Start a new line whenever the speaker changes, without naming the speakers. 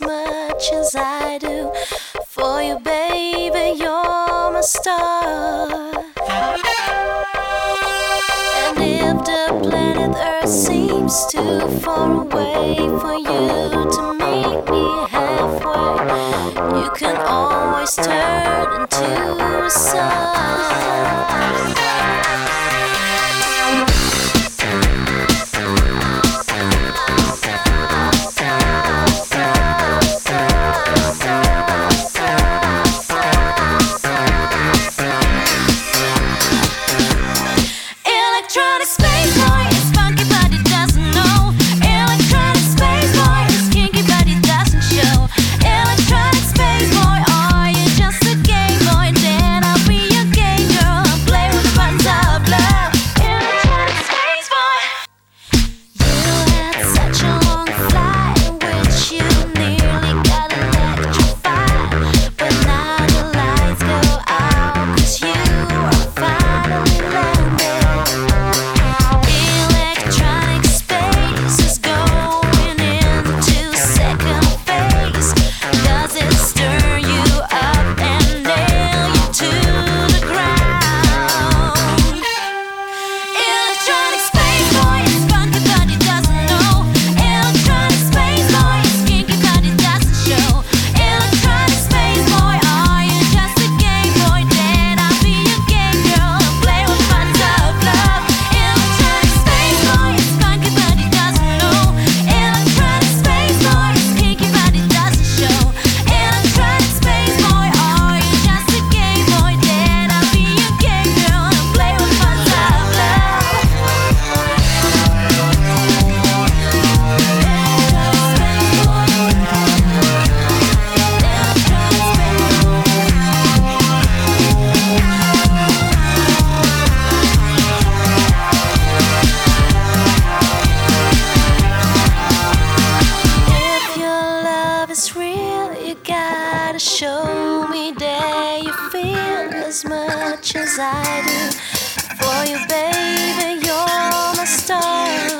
as much as I do for you, baby. You're my star. And if the planet Earth seems too far away for you to meet me halfway, you can always turn into a sun. as much as I do for you, baby. You're my star.